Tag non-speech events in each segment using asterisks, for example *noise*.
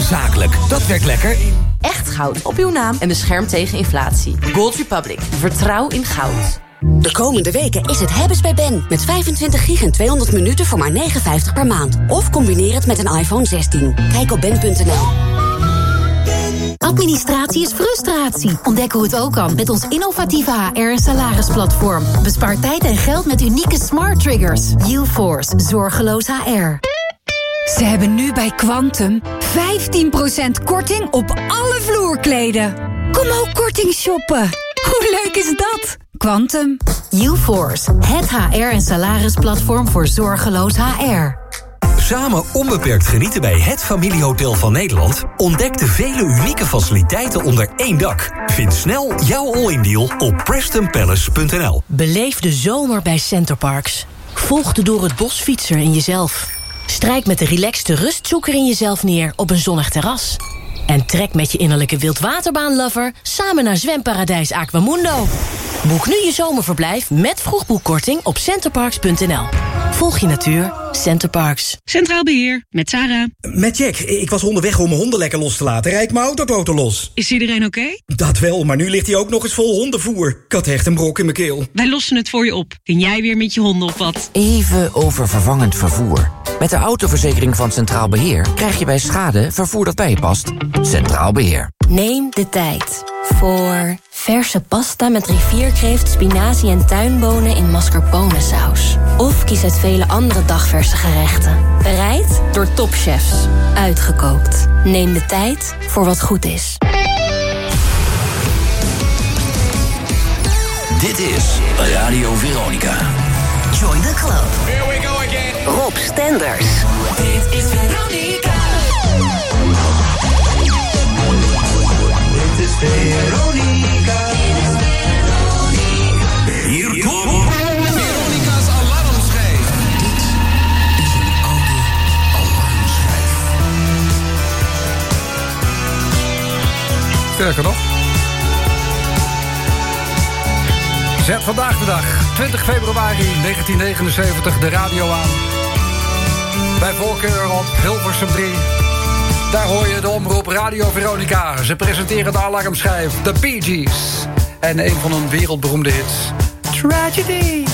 Zakelijk, dat werkt lekker. Echt goud op uw naam en beschermt tegen inflatie. Gold Republic, vertrouw in goud. De komende weken is het hebben's bij Ben. Met 25 gig en 200 minuten voor maar 59 per maand. Of combineer het met een iPhone 16. Kijk op ben.nl. Administratie is frustratie. Ontdek hoe het ook kan met ons innovatieve HR- en salarisplatform. Bespaar tijd en geld met unieke smart triggers. UForce, zorgeloos HR. Ze hebben nu bij Quantum 15% korting op alle vloerkleden. Kom ook korting shoppen. Hoe leuk is dat? Quantum. UForce, het HR- en salarisplatform voor zorgeloos HR. Samen onbeperkt genieten bij het familiehotel van Nederland. Ontdek de vele unieke faciliteiten onder één dak. Vind snel jouw all-in deal op prestonpalace.nl. Beleef de zomer bij Centerparks. Volg de door het bos fietser in jezelf. Strijk met de relaxte rustzoeker in jezelf neer op een zonnig terras. En trek met je innerlijke wildwaterbaanlover samen naar zwemparadijs Aquamundo. Boek nu je zomerverblijf met vroegboekkorting op centerparks.nl. Volg je natuur, Centerparks. Centraal Beheer, met Sarah. Met Jack. Ik was onderweg om mijn honden lekker los te laten. Rijd mijn autoboten los. Is iedereen oké? Dat wel, maar nu ligt hij ook nog eens vol hondenvoer. Ik had echt een brok in mijn keel. Wij lossen het voor je op. Kun jij weer met je honden op wat? Even over vervangend vervoer. Met de autoverzekering van Centraal Beheer krijg je bij schade vervoer dat bij je past. Centraal Beheer. Neem de tijd voor verse pasta met rivierkreeft, spinazie en tuinbonen in mascarpone saus. Of kies uit vele andere dagverse gerechten. Bereid door topchefs. Uitgekookt. Neem de tijd voor wat goed is. Dit is Radio Veronica. Join the club. Here we go again. Rob Stenders. Dit is Veronica. Veronica. Hier komt Veronica's alarmschijf. Dit is nog. Zet vandaag de dag, 20 februari 1979, de radio aan. Bij voorkeur op Hilversum 3. Daar hoor je de omroep Radio Veronica. Ze presenteren de alarmschijf, de Bee Gees. En een van hun wereldberoemde hits, Tragedy.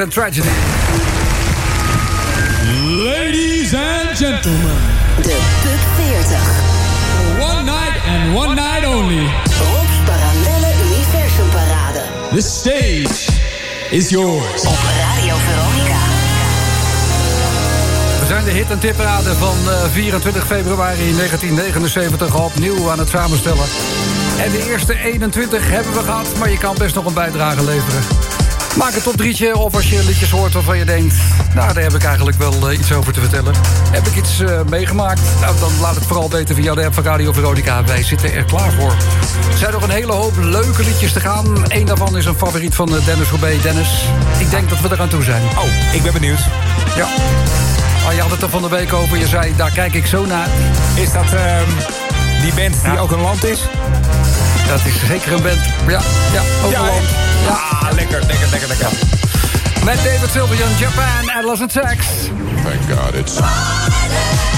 En Tragedy. Ladies and gentlemen. De Pub 40. One night and one night only. Rob's Parallelle Universum Parade. The stage is yours. Op Radio Veronica. We zijn de hit- en tipparade van eh, 24 februari 1979 opnieuw aan het samenstellen. En de eerste 21 hebben we gehad, maar je kan best nog een bijdrage leveren. Maak een top drietje of als je liedjes hoort waarvan je denkt... nou, daar heb ik eigenlijk wel eh, iets over te vertellen. Heb ik iets eh, meegemaakt? Nou, dan laat het vooral weten via de app van Radio Veronica. Wij zitten er klaar voor. Er zijn nog een hele hoop leuke liedjes te gaan. Eén daarvan is een favoriet van eh, Dennis Roubaix. Dennis, ik denk dat we eraan toe zijn. Oh, ik ben benieuwd. Ja. Oh, je had het er van de week over. Je zei, daar kijk ik zo naar. Is dat ehm, die band die ook een land is? Dat is zeker een band. Ja, ja, ook Ja, een land. Lekker, lekker, lekker, lekker. Met David Sylvian, Japan, and Sax. Thank God it's...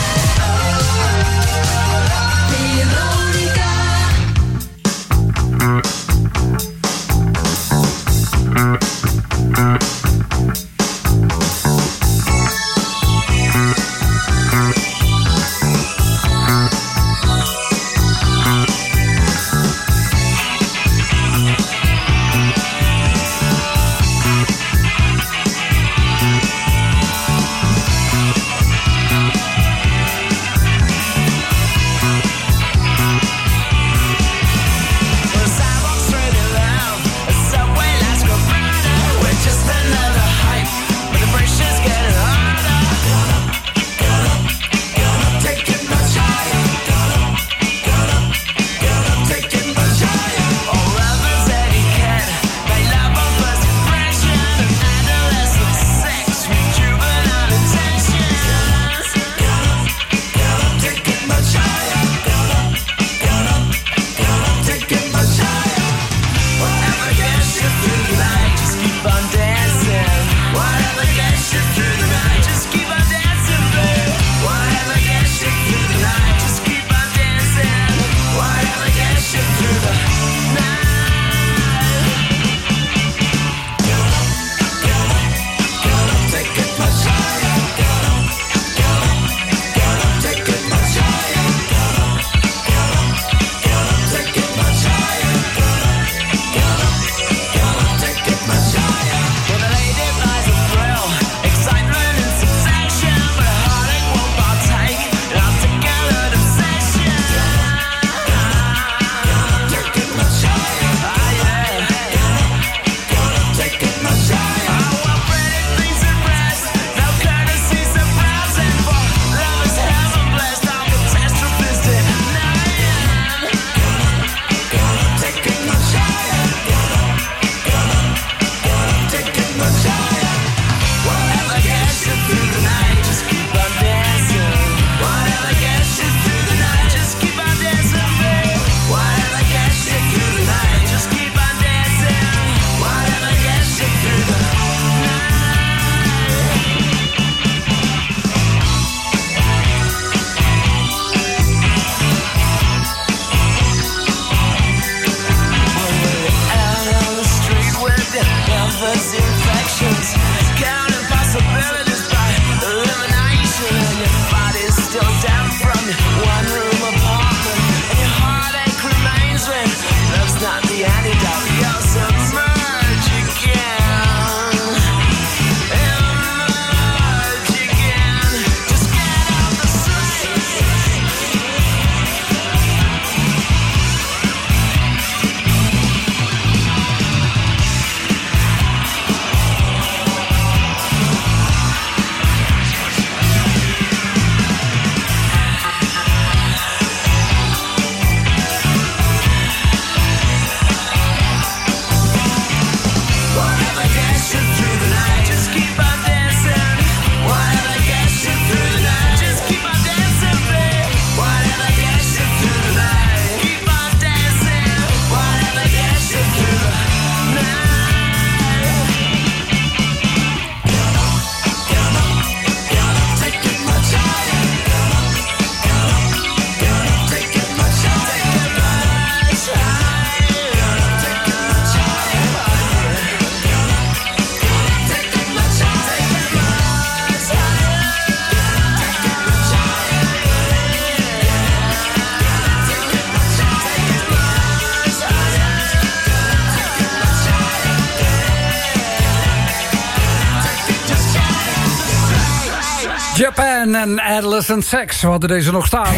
Adolescent Sex. We hadden deze nog staan.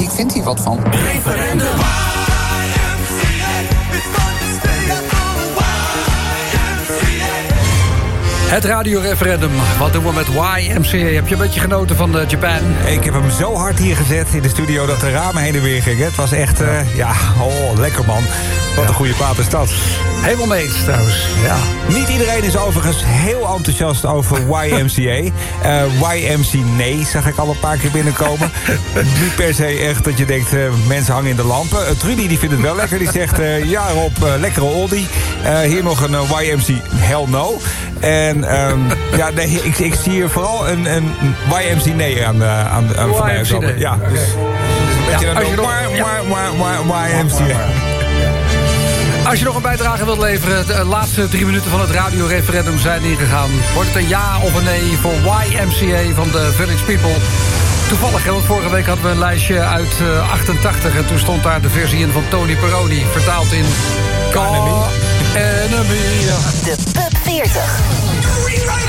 Ik vind hier wat van. Het radioreferendum. Wat doen we met YMCA? Heb je een beetje genoten van eh, Japan? Ik heb hem zo hard hier gezet in de studio dat de ramen heen en weer gingen. Het was echt, eh, ja, oh, lekker man. Wat een goede plaat is dat. Helemaal mee eens trouwens. Ja. Niet iedereen is overigens heel enthousiast over YMCA. *laughs* Eh YMC nee, zag ik al een paar keer binnenkomen. *laughs* Niet per se echt dat je denkt, eh, mensen hangen in de lampen. Eh, Trudy die vindt het wel lekker. Die zegt, eh, ja Rob, eh, lekkere oldie. Eh, hier nog een eh, YMC hell no. En ehm, *laughs* ja, nee, ik, ik zie hier vooral een, een YMC nee aan, eh, aan, aan van mij komen. Ja, dus, dus een beetje als je een nog-. Als je een bijdrage wilt leveren, de laatste drie minuten van het radioreferendum zijn ingegaan. Wordt het een ja of een nee voor YMCA van de Village People? Toevallig, want vorige week hadden we een lijstje uit eh, 88... en toen stond daar de versie in van Tony Peroni, vertaald in... Enemy. Enemy. De Pub 40. Are right?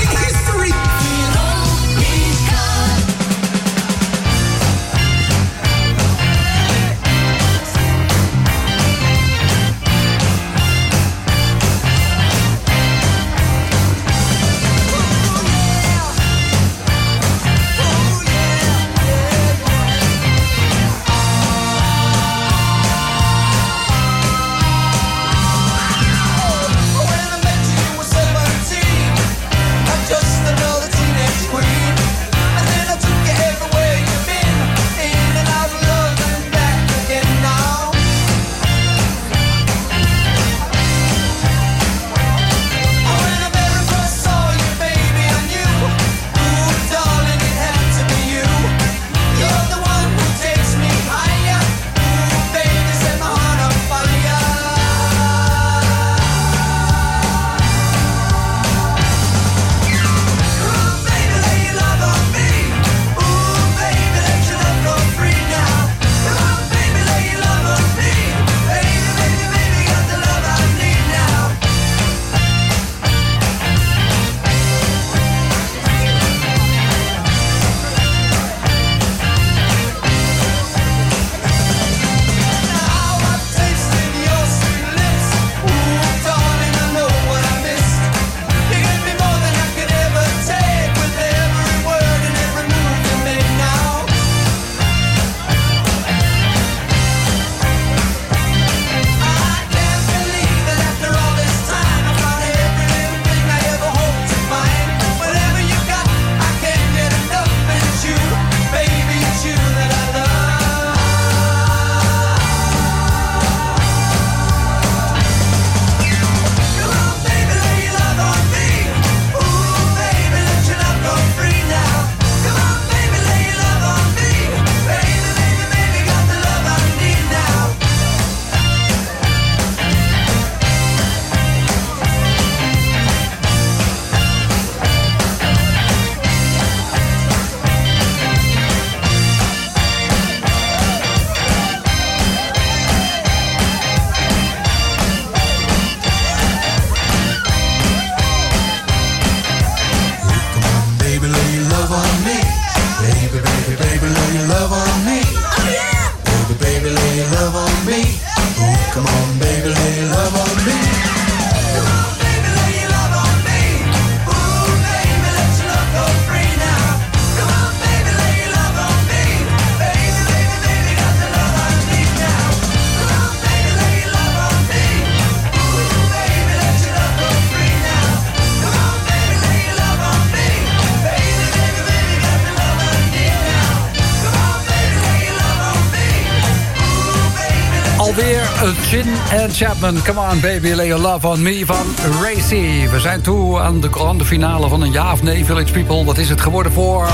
Chapman. Come on baby, lay your love on me van Racy. We zijn toe aan de grande finale van een ja of nee Village People. Wat is het geworden voor...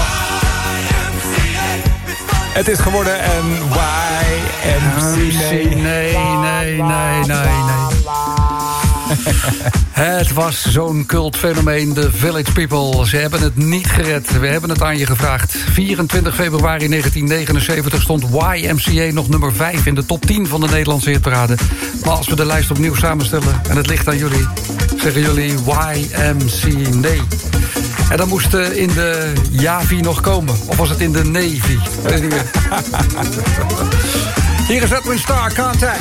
Het is geworden een YMC Nee, nee, nee, nee, nee, nee het was zo'n cultfenomeen, de Village People. Ze hebben het niet gered. We hebben het aan je gevraagd. 24 februari 1979 stond YMCA nog nummer 5 in de top 10 van de Nederlandse hitparade. Maar als we de lijst opnieuw samenstellen, en het ligt aan jullie, zeggen jullie YMCA. En dan moest eh, in de Javi nog komen. Of was het in de Navy? Weet niet meer. *laughs* Hier is Edwin Star Contact.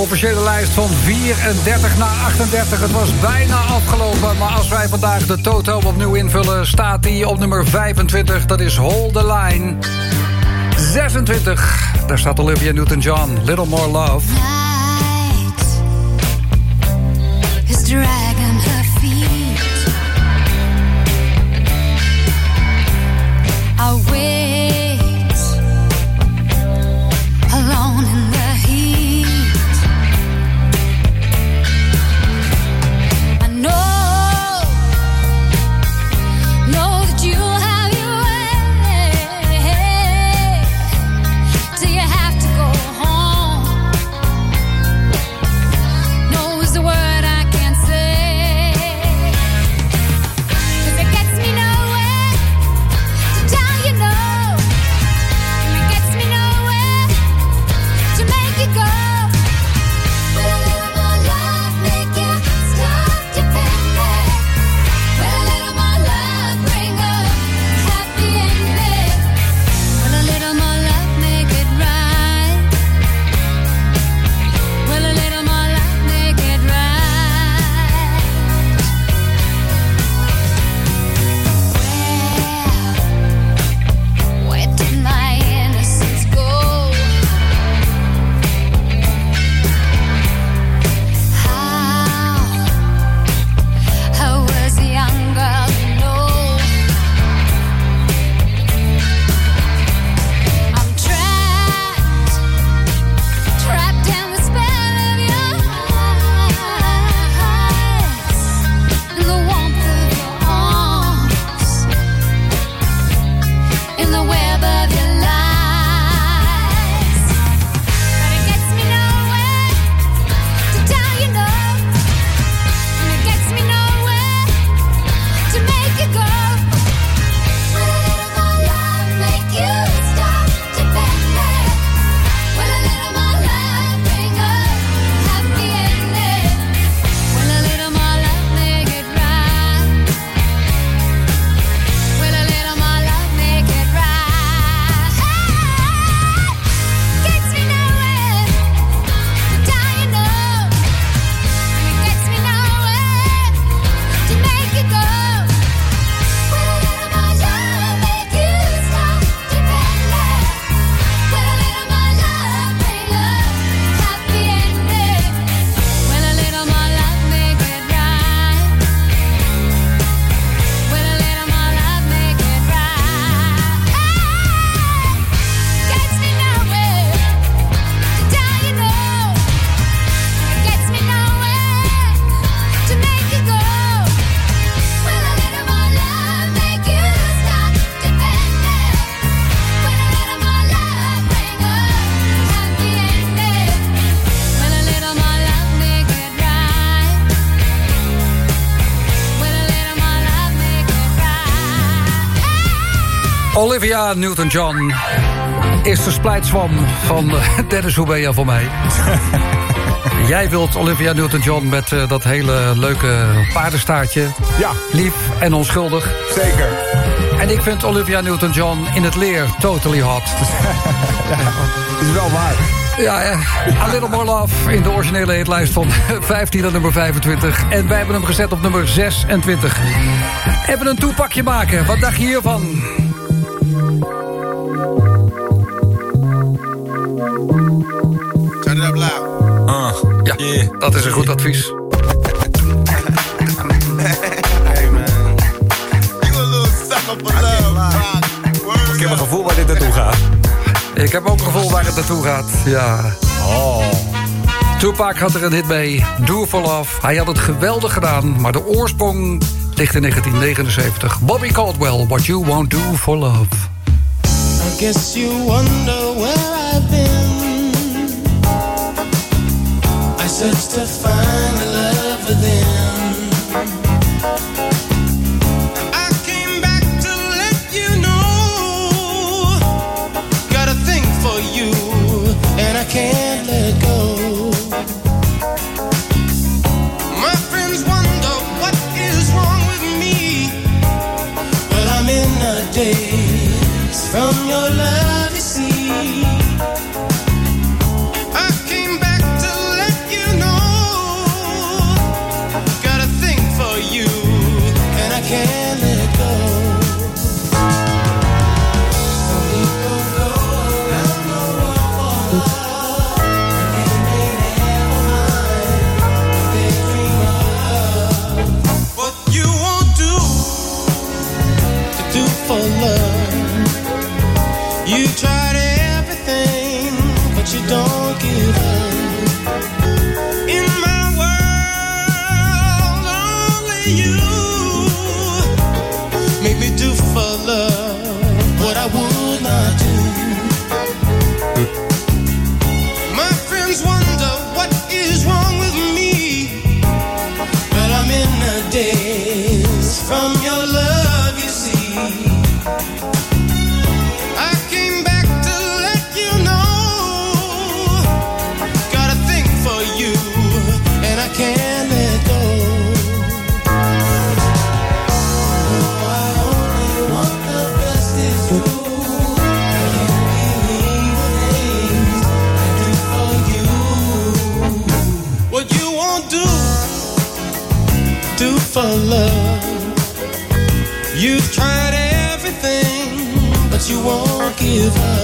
officiële lijst van 34 naar 38. Het was bijna afgelopen. Maar als wij vandaag de toto opnieuw invullen... staat hij op nummer 25. Dat is Hold the Line. 26. Daar staat Olivia Newton-John. Little More Love. her feet. I Olivia Newton-John is de splijtswam van eh, *laughs* Dennis Hoebea voor mij. *laughs* Jij wilt Olivia Newton-John met eh, dat hele leuke paardenstaartje. Ja. Lief en onschuldig. Zeker. En ik vind Olivia Newton-John in het leer totally hot. *laughs* Dat is wel waar. Ja, ja. A Little More Love in de originele hitlijst van 15 naar nummer 25. En wij hebben hem gezet op nummer 26. Even een toepakje maken. Wat dacht je hiervan? Dat is een goed advies. Ik heb een gevoel waar dit naartoe gaat. Ik heb ook een gevoel waar het naartoe gaat. Ja. Oh. Tupac had er een hit mee. Do for Love. Hij had het geweldig gedaan, maar de oorsprong ligt in 1979. Bobby Caldwell, What You Won't Do for Love. I guess you wonder where I've been. I searched to find the love within. Give up.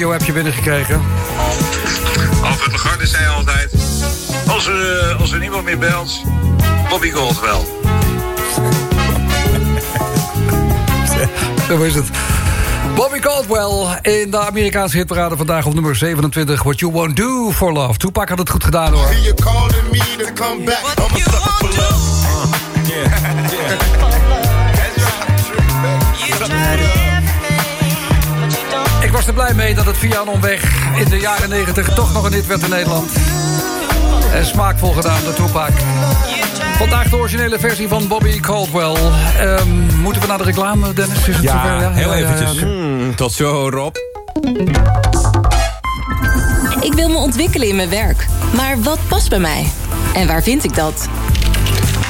Leuk audio-appje binnengekregen. Alfred Lagarde zei altijd... Als er, eh, als er niemand meer belt, Bobby Gold wel. *laughs* Zo is het. Bobby Caldwell in de Amerikaanse hitparade vandaag op nummer 27. What You Won't Do For Love. Tupac had het goed gedaan hoor. Er blij mee dat het via een omweg in de jaren 90 toch nog een hit werd in Nederland. En smaakvol gedaan door Tupac. Vandaag de originele versie van Bobby Caldwell. Ehm, moeten we naar de reclame, Dennis? Is het Ja, zover? heel ja, ja, eventjes. ja. Hmm, tot zo, Rob. Ik wil me ontwikkelen in mijn werk. Maar wat past bij mij? En waar vind ik dat?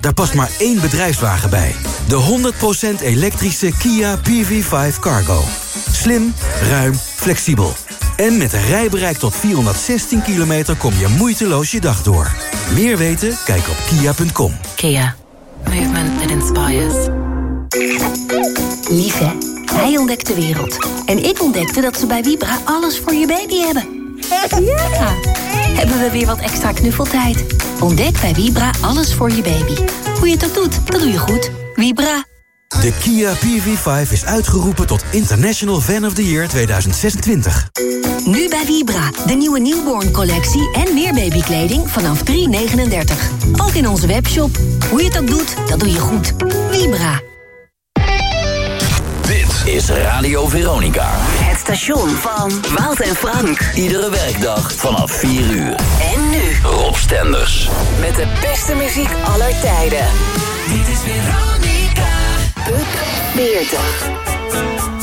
Daar past maar één bedrijfswagen bij. De 100% elektrische Kia PV5 Cargo. Slim, ruim, flexibel. En met een rijbereik tot 416 kilometer kom je moeiteloos je dag door. Meer weten? Kijk op kia.com. Kia. Movement that inspires. Lief hè? Hij ontdekt de wereld. En ik ontdekte dat ze bij Vibra alles voor je baby hebben. Ja! Hebben we weer wat extra knuffeltijd? Ontdek bij Vibra alles voor je baby. Hoe je het ook doet, dat doe je goed. Vibra. De Kia PV5 is uitgeroepen tot International Fan of the Year 2026. Nu bij Vibra, de nieuwe newborn collectie en meer babykleding vanaf 3,39. Ook in onze webshop. Hoe je het ook doet, dat doe je goed. Vibra. Dit is Radio Veronica. Het station van Wout en Frank. Iedere werkdag vanaf 4 uur. En nu Rob Stenders. met de beste muziek aller tijden. Dit is Veronica. Pup 40.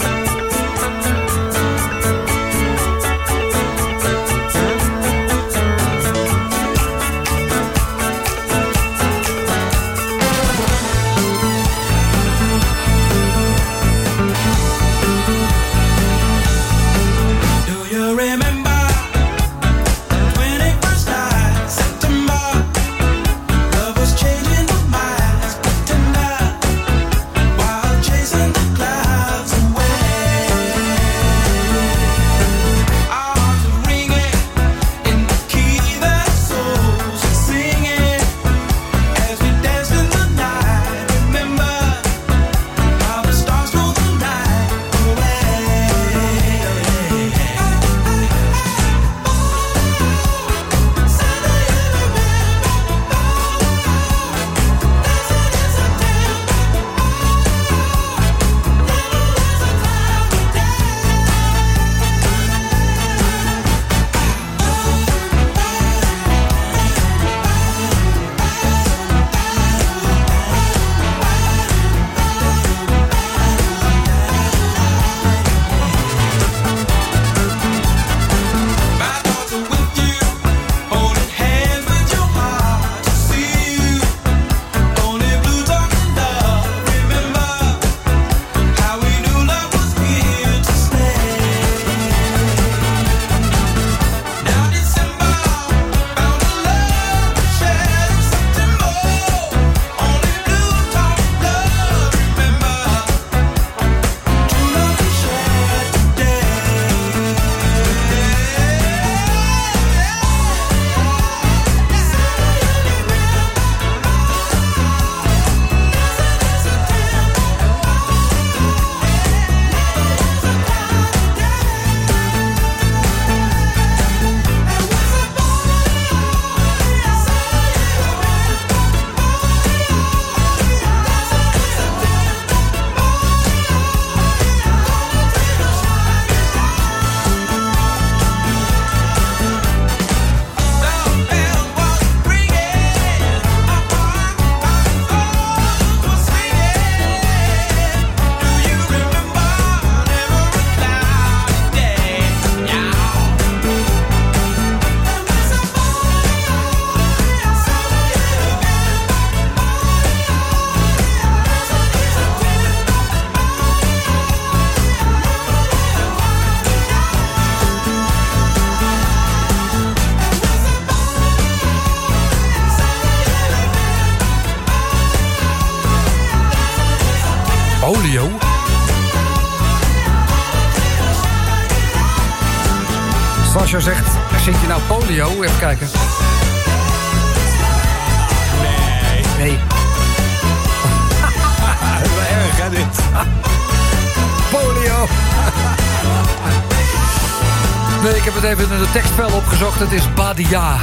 Opgezocht. Het is Badia.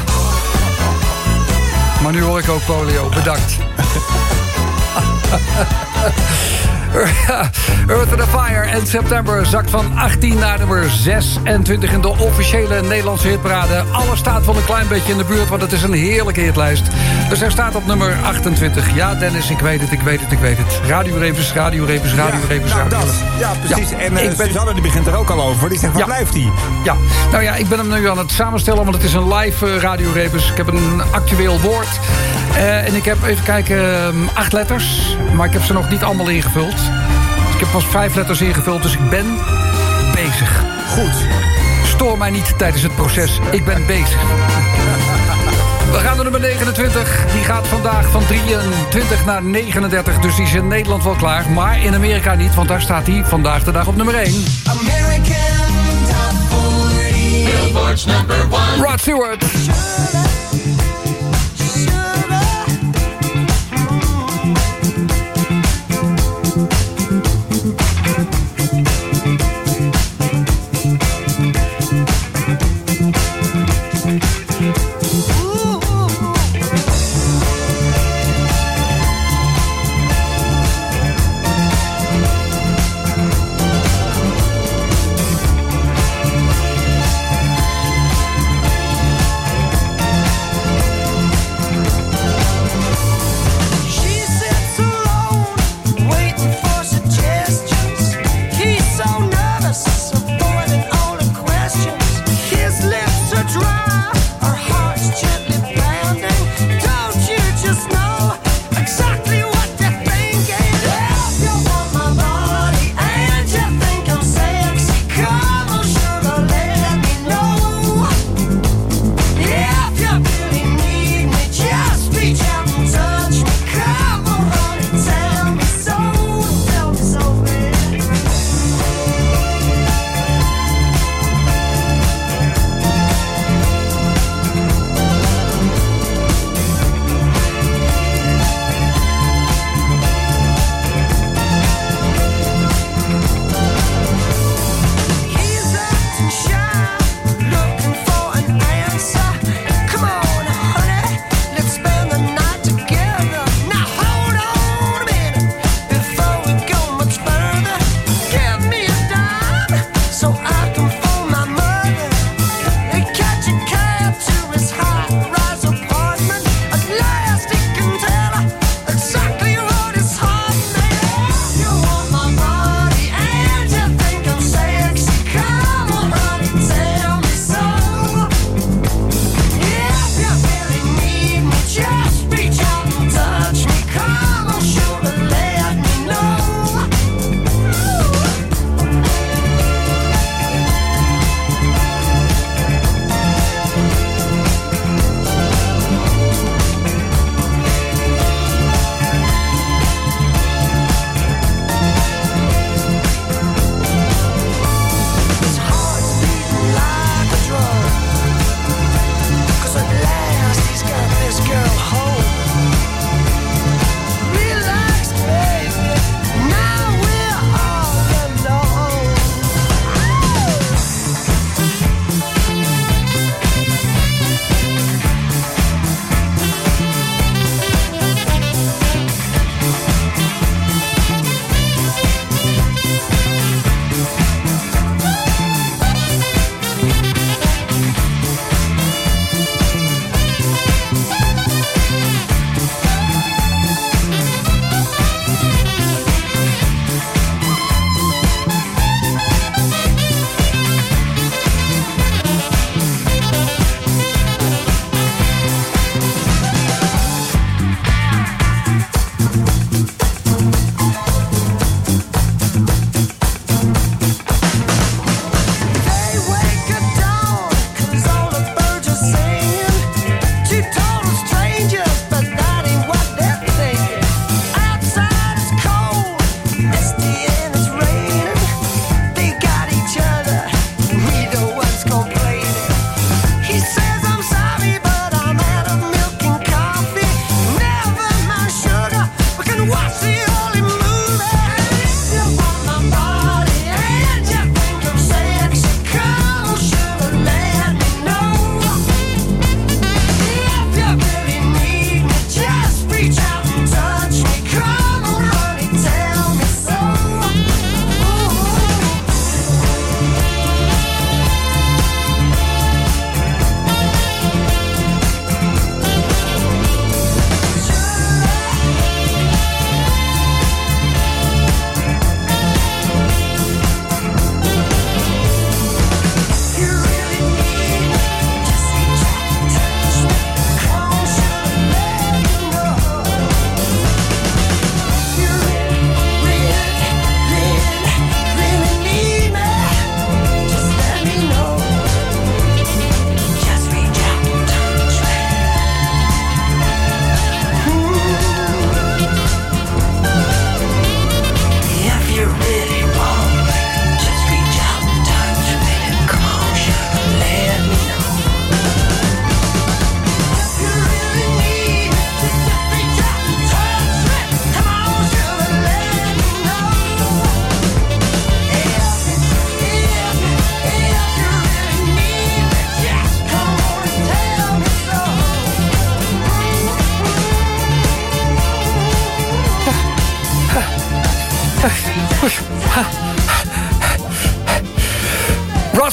Maar nu hoor ik ook polio. Bedankt. *laughs* Earth the Fire en September zakt van 18 naar nummer 26 in de officiële Nederlandse hitparade. Alles staat van een klein beetje in de buurt, want het is een heerlijke hitlijst. Dus hij staat op nummer 28. Ja, Dennis, ik weet het, ik weet het, ik weet het. Radio Rebus, Radio Rebus, Radio Rebus, nou, Radio. Ja, precies. Ja, en uh, ik ben- Suzanne die begint er ook al over. Die zegt, waar Ja. blijft hij? Ja, nou ja, ik ben hem nu aan het samenstellen, want het is een live Radio Rebus. Ik heb een actueel woord. Eh, en ik heb, even kijken, ehm, acht letters. Maar ik heb ze nog niet allemaal ingevuld. Ik heb pas vijf letters ingevuld, dus ik ben bezig. Goed. Stoor mij niet tijdens het proces. Ik ben bezig. We gaan naar nummer 29. Die gaat vandaag van 23 naar 39. Dus die is in Nederland wel klaar. Maar in Amerika niet, want daar staat hij vandaag de dag op nummer 1. Billboard's number one. Rod Stewart.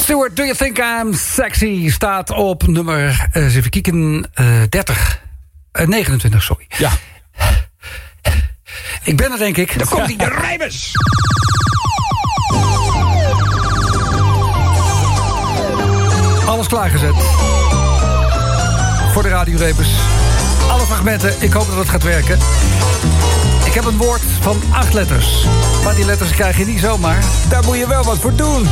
Stewart, Do You Think I'm Sexy... staat op nummer, eh, eens even kijken, eh 30. Eh, 29, sorry. Ja. Ik ben er, denk ik. Daar komt hij, de *laughs* rijbus. Alles klaargezet. Voor de radiorebus. Alle fragmenten, ik hoop dat het gaat werken. Ik heb een woord van acht letters. Maar die letters krijg je niet zomaar. Daar moet je wel wat voor doen.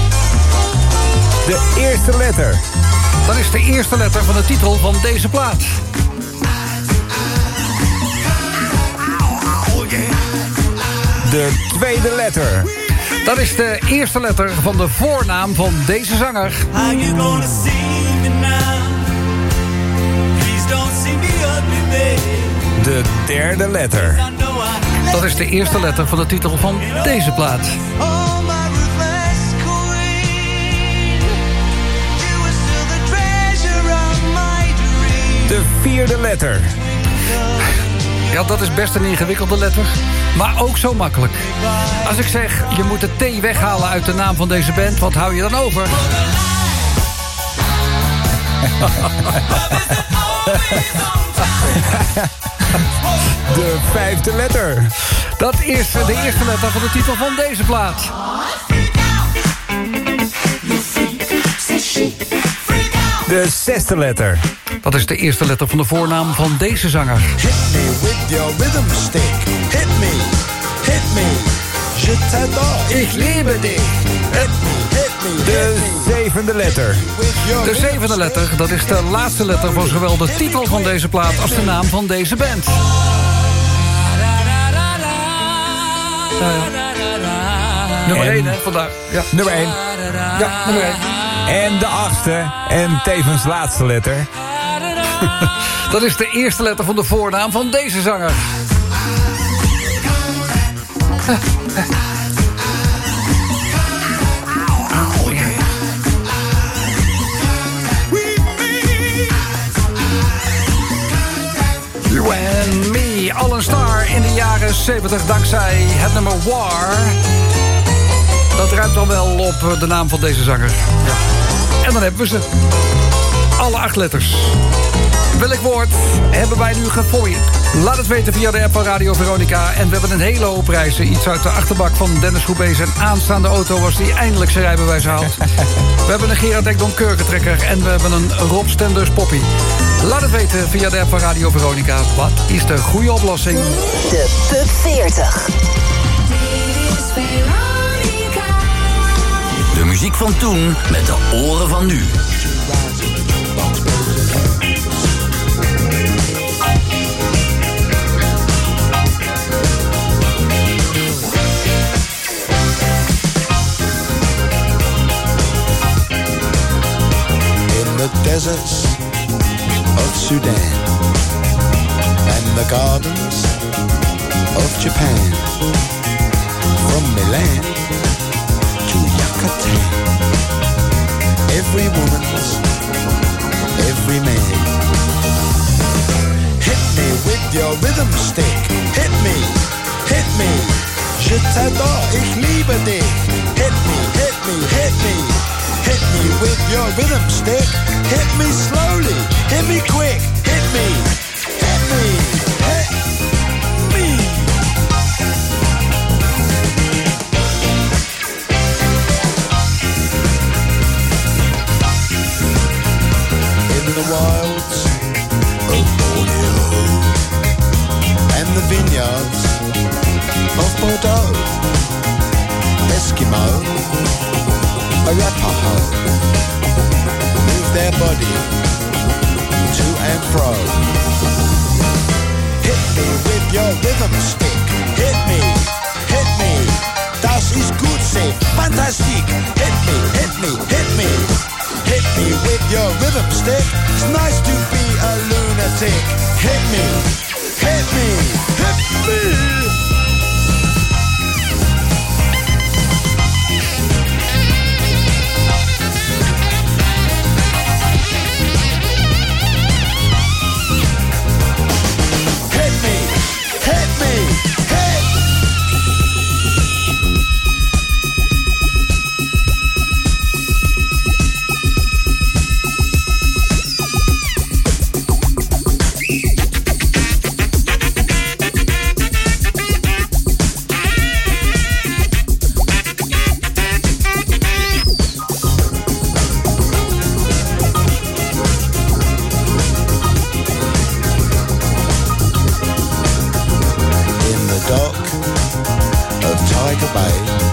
De eerste letter. Dat is de eerste letter van de titel van deze plaat. De tweede letter. Dat is de eerste letter van de voornaam van deze zanger. De derde letter. Dat is de eerste letter van de titel van deze plaat. Vierde letter. Ja, dat is best een ingewikkelde letter. Maar ook zo makkelijk. Als ik zeg, je moet de T weghalen uit de naam van deze band... wat hou je dan over? *laughs* De vijfde letter. Dat is de eerste letter van de titel van deze plaat. De zesde letter. Dat is de eerste letter van de voornaam van deze zanger. Hit me with your rhythm stick. Hit me, hit me. Je t'adore. Ik liebe dich. Hit me, hit me, De hit me. zevende letter. De zevende letter, dat is de laatste letter van zowel de titel van deze plaat... als de naam van deze band. Nummer En- 1, hè, vandaag. Ja. Nummer 1. ja, nummer 1. En de achtste. En tevens laatste letter. *laughs* Dat is de eerste letter van de voornaam van deze zanger. And Me, al een star in de jaren 70 dankzij het nummer War. Dat ruimt dan wel op de naam van deze zanger. En dan hebben we ze. Alle acht letters. Welk woord hebben wij nu gefooid? Laat het weten via de app van Radio Veronica. En we hebben een hele hoop prijzen. Iets uit de achterbak van Dennis Goubé. Zijn aanstaande auto was die eindelijk zijn rijbewijs haalt. *laughs* We hebben een Gerard Ekdom kurkentrekker. En we hebben een Rob Stenders poppy. Laat het weten via de app van Radio Veronica. Wat is de goede oplossing? De Pub 40. muziek van toen met de oren van nu. In the deserts of Sudan and the gardens of Japan. From Milan pretend every woman's every man. Hit me with your rhythm stick. Hit me, hit me. Je t'adore, ich liebe dich. Hit me, hit me, hit me. Hit me with your rhythm stick. Hit me slowly, hit me quick, hit me. It's nice to be a lunatic. Hit me. 拜。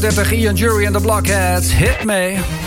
35, Ian Jury en de Blockheads. Hit me.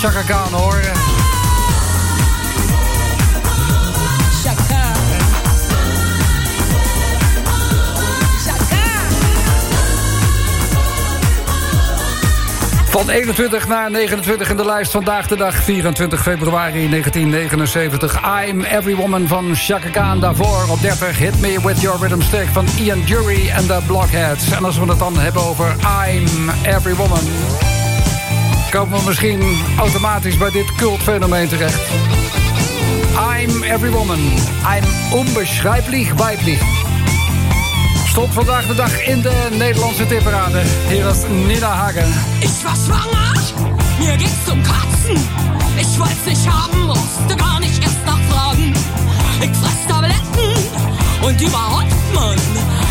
Chaka Khan. Van 21 naar 29 in de lijst. Vandaag de dag 24 februari 1979. I'm Every Woman van Chaka Khan. Daarvoor op 30 Hit Me With Your Rhythm Stick van Ian Dury en de Blockheads. En als we het dan hebben over I'm Every Woman... komen we misschien automatisch bij dit cultfenomeen terecht. I'm Every Woman. I'm onbeschrijpelijk weiblich. Stond vandaag de dag in de Nederlandse tipperade. Hier is Nina Hagen. Ich war schwanger, mir ging's zum Kotzen. Ich wollt's nicht haben, musste gar nicht erst nachfragen. Ich fress Tabletten und überhaupt, Mann.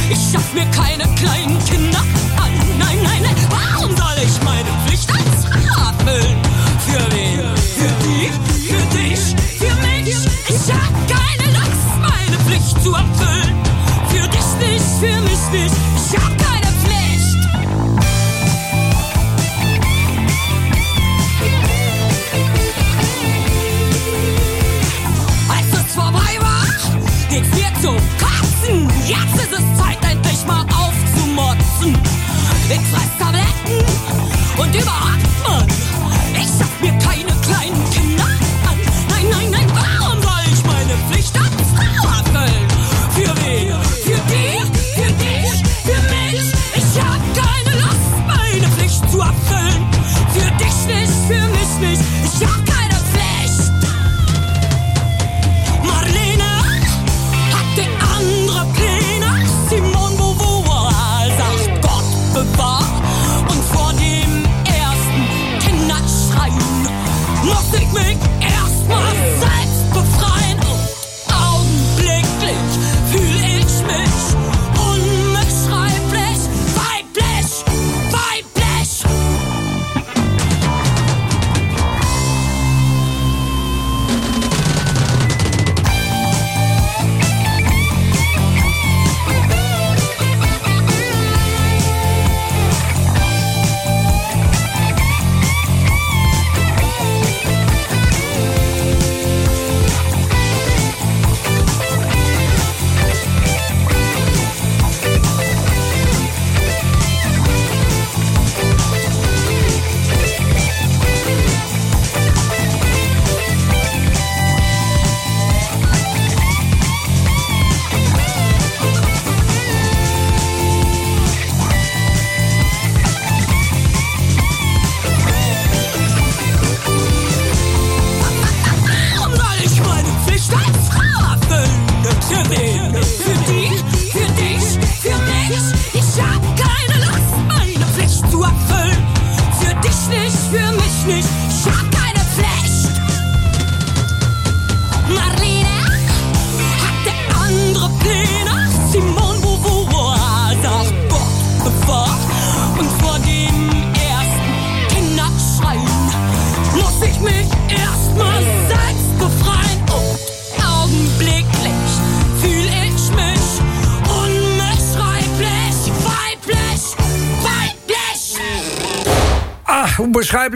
Ich schaff mir keine kleinen Kinder an. Nein, nein, nein, warum soll ich meine Erfüllen? Für wen? Für die? Für dich? Für mich? Ich hab keine Lust, meine Pflicht zu erfüllen. Für dich nicht, für mich nicht. Ich hab keine Pflicht. Als es vorbei war, ging's mir zum Kotzen. Jetzt ist es Zeit, endlich mal aufzumotzen. Ich fress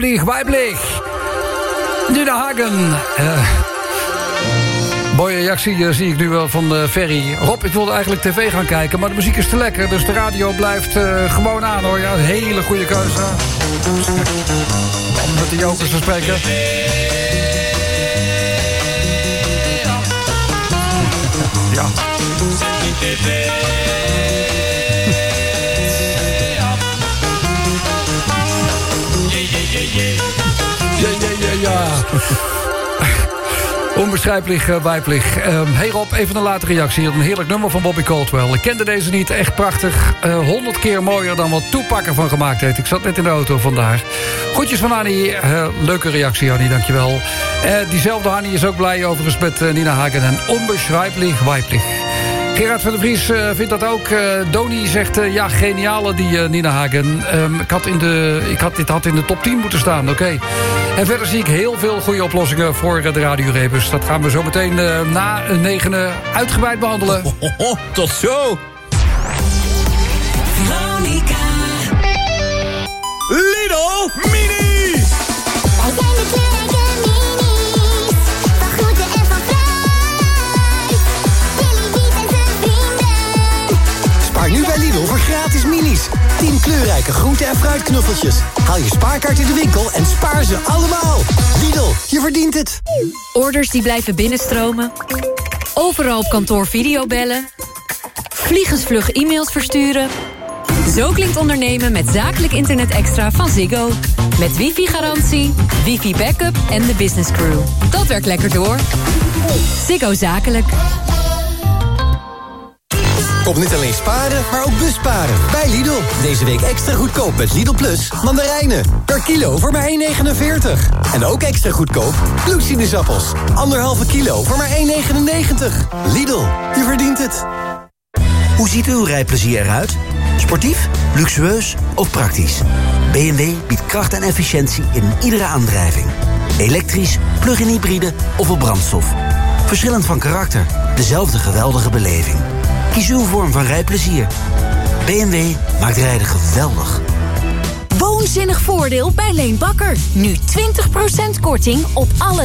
onbeschrijpelijk weiblich. Nina Hagen. Eh, mooie reactie eh, zie ik nu wel van eh, Ferry. Rob, ik wilde eigenlijk tv gaan kijken, maar de muziek is te lekker. Dus de radio blijft gewoon aan hoor. Ja, een hele goede keuze. Om met de jokers te spreken. Ja. Ja, ja, ja, ja. *laughs* Onbeschrijpelijk uh, wijpelijk. Ehm, hey Rob, even een late reactie. Een heerlijk nummer van Bobby Caldwell. Ik kende deze niet, echt prachtig. Honderd keer mooier dan wat Toepak ervan gemaakt heeft. Ik zat net in de auto vandaag. Groetjes van Annie. Eh, leuke reactie, Annie, dankjewel. Diezelfde Annie is ook blij overigens met eh, Nina Hagen. En onbeschrijpelijk wijpelijk. Gerard van der Vries uh, vindt dat ook. Uh, Doni zegt, uh, ja, geniale die Nina Hagen. Um, ik, had in de, ik had dit had in de top 10 moeten staan, oké. Okay. En verder zie ik heel veel goede oplossingen voor eh, de radiorebus. Dat gaan we zo meteen eh, na een negende uitgebreid behandelen. *laughs* tot zo! Veronica. Lidl Mini! Lidl voor gratis minis. 10 kleurrijke groente- en fruitknuffeltjes. Haal je spaarkaart in de winkel en spaar ze allemaal. Lidl, je verdient het. Orders die blijven binnenstromen. Overal op kantoor videobellen. Vliegensvlug e-mails versturen. Zo klinkt ondernemen met zakelijk internet extra van Ziggo. Met wifi-garantie, wifi-backup en de business crew. Dat werkt lekker door. Ziggo Zakelijk. Kom niet alleen sparen, maar ook busparen. Bij Lidl. Deze week extra goedkoop met Lidl Plus mandarijnen. Per kilo voor maar 1,49. En ook extra goedkoop bloedsinusappels. Anderhalve kilo voor maar 1,99. Lidl, je verdient het. Hoe ziet uw rijplezier eruit? Sportief, luxueus of praktisch? BMW biedt kracht en efficiëntie in iedere aandrijving. Elektrisch, plug-in hybride of op brandstof. Verschillend van karakter, dezelfde geweldige beleving. Kies uw vorm van rijplezier. BMW maakt rijden geweldig. Woonzinnig voordeel bij Leen Bakker. Nu 20% korting op alle